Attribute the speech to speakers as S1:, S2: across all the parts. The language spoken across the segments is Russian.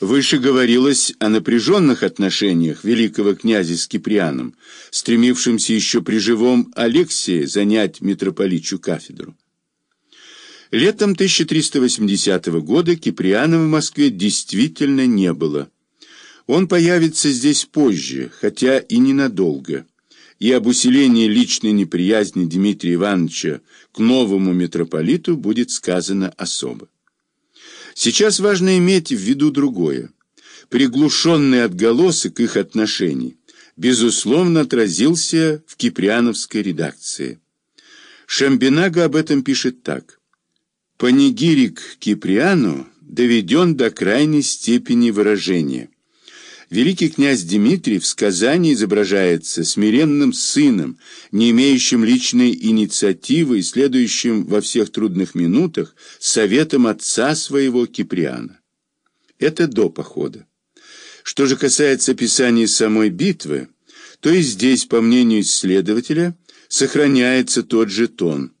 S1: Выше говорилось о напряженных отношениях великого князя с Киприаном, стремившимся еще при живом Алексии занять митрополичью кафедру. Летом 1380 года Киприана в Москве действительно не было. Он появится здесь позже, хотя и ненадолго, и об усилении личной неприязни Дмитрия Ивановича к новому митрополиту будет сказано особо. Сейчас важно иметь в виду другое. Приглушенный отголосок их отношений, безусловно, отразился в киприановской редакции. Шамбинага об этом пишет так. «Панигирик Киприану доведен до крайней степени выражения». Великий князь Дмитрий в сказании изображается смиренным сыном, не имеющим личной инициативы и следующим во всех трудных минутах советом отца своего Киприана. Это до похода. Что же касается описания самой битвы, то и здесь, по мнению исследователя, сохраняется тот же тон.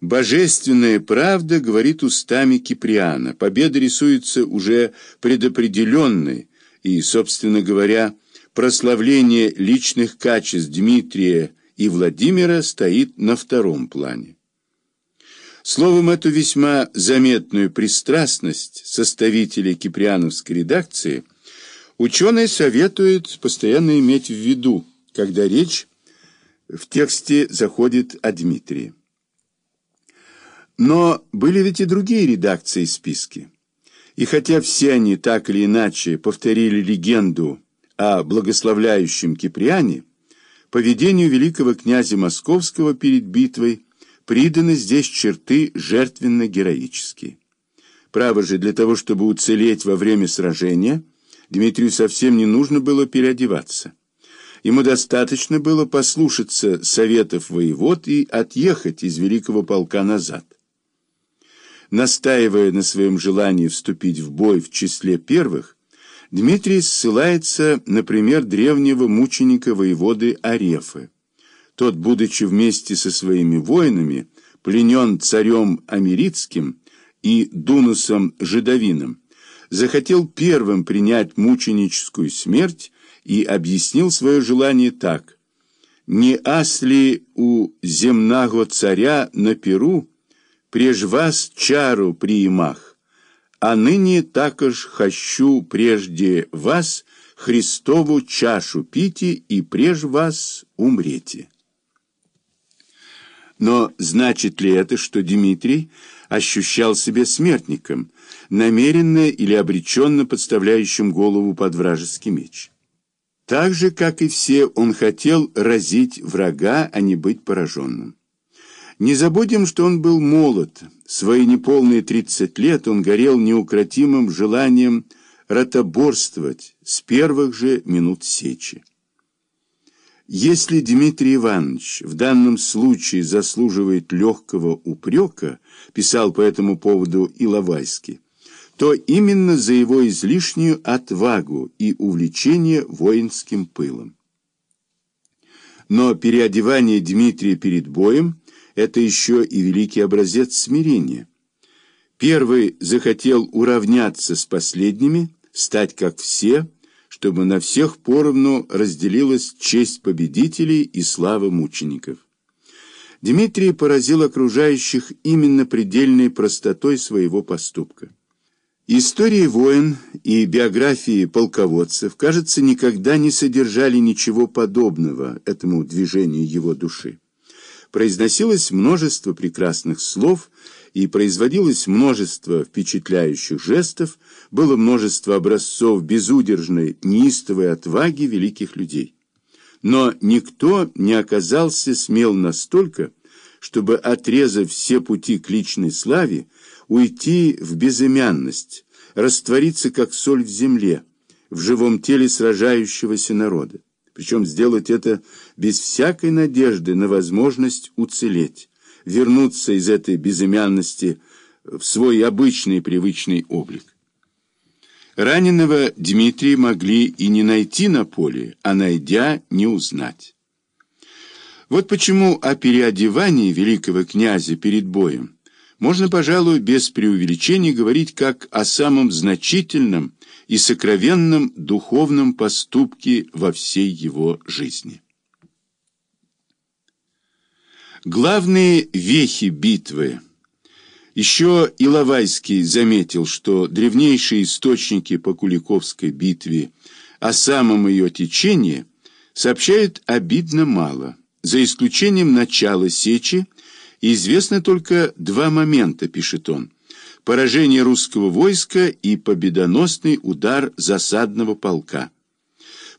S1: Божественная правда говорит устами Киприана, победа рисуется уже предопределенной, и, собственно говоря, прославление личных качеств Дмитрия и Владимира стоит на втором плане. Словом, эту весьма заметную пристрастность составителей киприановской редакции ученые советуют постоянно иметь в виду, когда речь в тексте заходит о Дмитрии. Но были ведь и другие редакции списки. И хотя все они так или иначе повторили легенду о благословляющем Киприане, поведению великого князя Московского перед битвой приданы здесь черты жертвенно-героические. Право же, для того, чтобы уцелеть во время сражения, Дмитрию совсем не нужно было переодеваться. Ему достаточно было послушаться советов воевод и отъехать из великого полка назад настаивая на своем желании вступить в бой в числе первых, Дмитрий ссылается на пример древнего мученика воеводы Арефы. Тот, будучи вместе со своими воинами, пленен царем Америцким и Дунусом Жидовиным, захотел первым принять мученическую смерть и объяснил свое желание так. «Не асли у земного царя на Перу преж вас чару приимах, а ныне також хочу прежде вас Христову чашу пите и преж вас умрете. Но значит ли это, что Дмитрий ощущал себя смертником, намеренно или обреченно подставляющим голову под вражеский меч? Так же, как и все, он хотел разить врага, а не быть пораженным. Не забудем, что он был молод. Свои неполные 30 лет он горел неукротимым желанием ротоборствовать с первых же минут сечи. Если Дмитрий Иванович в данном случае заслуживает легкого упрека, писал по этому поводу Иловайский, то именно за его излишнюю отвагу и увлечение воинским пылом. Но переодевание Дмитрия перед боем это еще и великий образец смирения. Первый захотел уравняться с последними, стать как все, чтобы на всех поровну разделилась честь победителей и слава мучеников. Дмитрий поразил окружающих именно предельной простотой своего поступка. Истории войн и биографии полководцев, кажется, никогда не содержали ничего подобного этому движению его души произносилось множество прекрасных слов и производилось множество впечатляющих жестов, было множество образцов безудержной, неистовой отваги великих людей. Но никто не оказался смел настолько, чтобы, отрезав все пути к личной славе, уйти в безымянность, раствориться как соль в земле, в живом теле сражающегося народа причем сделать это без всякой надежды на возможность уцелеть, вернуться из этой безымянности в свой обычный привычный облик. Раненого Дмитрия могли и не найти на поле, а найдя, не узнать. Вот почему о переодевании великого князя перед боем можно, пожалуй, без преувеличений говорить как о самом значительном и сокровенном духовном поступке во всей его жизни. Главные вехи битвы. Еще Иловайский заметил, что древнейшие источники по Куликовской битве о самом ее течении сообщают обидно мало, за исключением начала сечи известно только два момента, пишет он. Поражение русского войска и победоносный удар засадного полка.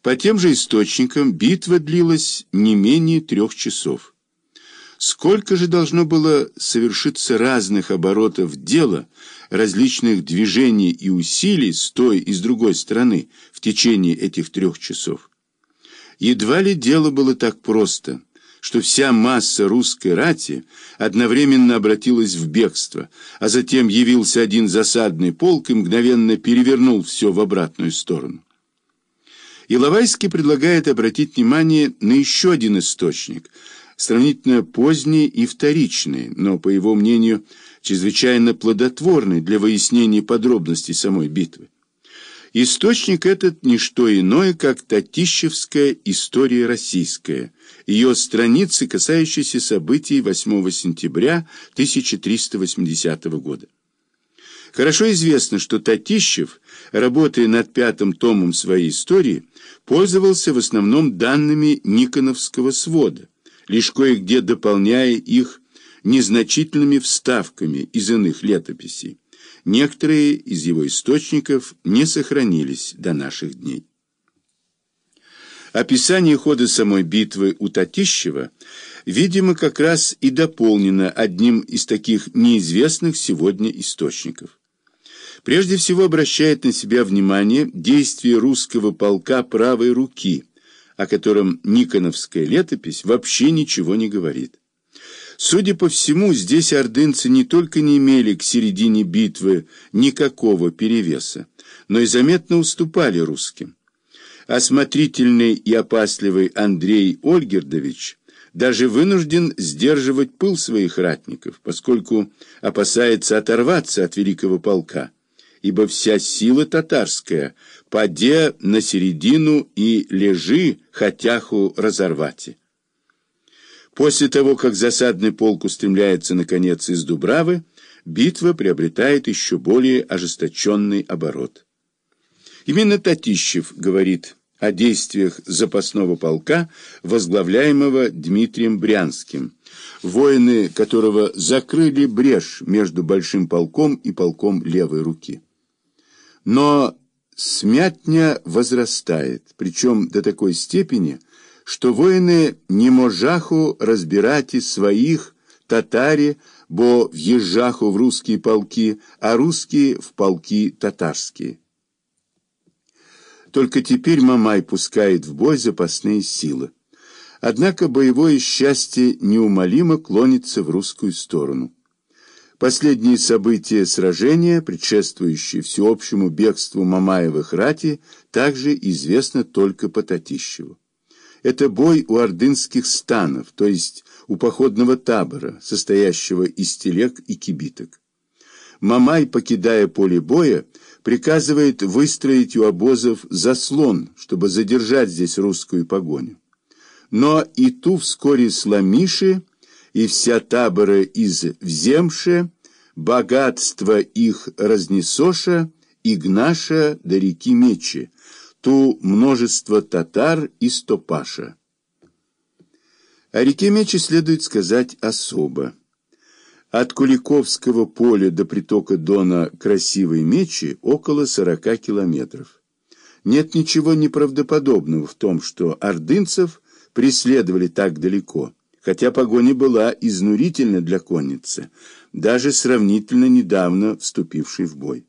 S1: По тем же источникам битва длилась не менее трех часов. Сколько же должно было совершиться разных оборотов дела, различных движений и усилий с той и с другой стороны в течение этих трех часов? Едва ли дело было так просто – что вся масса русской рати одновременно обратилась в бегство, а затем явился один засадный полк и мгновенно перевернул все в обратную сторону. Иловайский предлагает обратить внимание на еще один источник, сравнительно поздний и вторичный, но, по его мнению, чрезвычайно плодотворный для выяснения подробностей самой битвы. Источник этот не что иное, как Татищевская история российская, ее страницы, касающиеся событий 8 сентября 1380 года. Хорошо известно, что Татищев, работая над пятым томом своей истории, пользовался в основном данными Никоновского свода, лишь кое-где дополняя их незначительными вставками из иных летописей. Некоторые из его источников не сохранились до наших дней. Описание хода самой битвы у Татищева, видимо, как раз и дополнено одним из таких неизвестных сегодня источников. Прежде всего обращает на себя внимание действие русского полка правой руки, о котором Никоновская летопись вообще ничего не говорит. Судя по всему, здесь ордынцы не только не имели к середине битвы никакого перевеса, но и заметно уступали русским. Осмотрительный и опасливый Андрей Ольгердович даже вынужден сдерживать пыл своих ратников, поскольку опасается оторваться от великого полка, ибо вся сила татарская поде на середину и лежи хотяху разорвати. После того, как засадный полк устремляется, наконец, из Дубравы, битва приобретает еще более ожесточенный оборот. Именно Татищев говорит о действиях запасного полка, возглавляемого Дмитрием Брянским, воины которого закрыли брешь между большим полком и полком левой руки. Но смятня возрастает, причем до такой степени, что воины не можаху разбирать из своих татари, бо в'їжджаху в русские полки, а русские в полки татарские. Только теперь Мамай пускает в бой запасные силы. Однако боевое счастье неумолимо клонится в русскую сторону. Последние события сражения, предшествующие всеобщему бегству Мамаевых рати, также известно только по Татищеву. Это бой у ордынских станов, то есть у походного табора, состоящего из телег и кибиток. Мамай, покидая поле боя, приказывает выстроить у обозов заслон, чтобы задержать здесь русскую погоню. Но и ту вскоре сломиши, и вся табора из вземше, богатство их разнесоша, и гнаша до реки Мечи, ту множество татар и стопаша. О реке Мечи следует сказать особо. От Куликовского поля до притока Дона Красивой Мечи около 40 километров. Нет ничего неправдоподобного в том, что ордынцев преследовали так далеко, хотя погоня была изнурительна для конницы, даже сравнительно недавно вступившей в бой.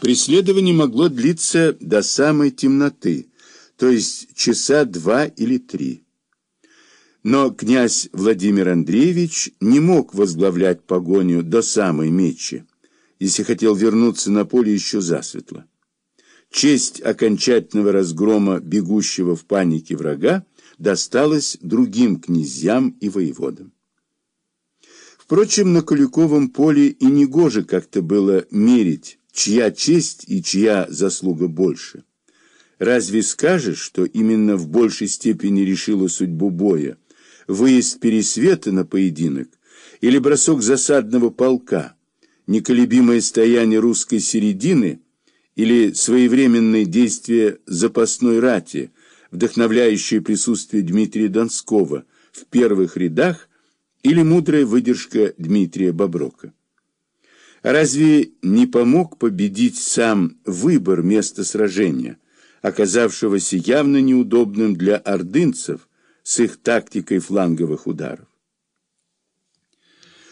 S1: Преследование могло длиться до самой темноты, то есть часа два или три. Но князь Владимир Андреевич не мог возглавлять погоню до самой мечи, если хотел вернуться на поле еще засветло. Честь окончательного разгрома бегущего в панике врага досталась другим князьям и воеводам Впрочем, на Куликовом поле и негоже как-то было мерить, чья честь и чья заслуга больше. Разве скажешь, что именно в большей степени решила судьбу боя выезд Пересвета на поединок или бросок засадного полка, неколебимое стояние русской середины или своевременные действия запасной рати, вдохновляющее присутствие Дмитрия Донского в первых рядах или мудрая выдержка Дмитрия Боброка. Разве не помог победить сам выбор места сражения, оказавшегося явно неудобным для ордынцев с их тактикой фланговых ударов?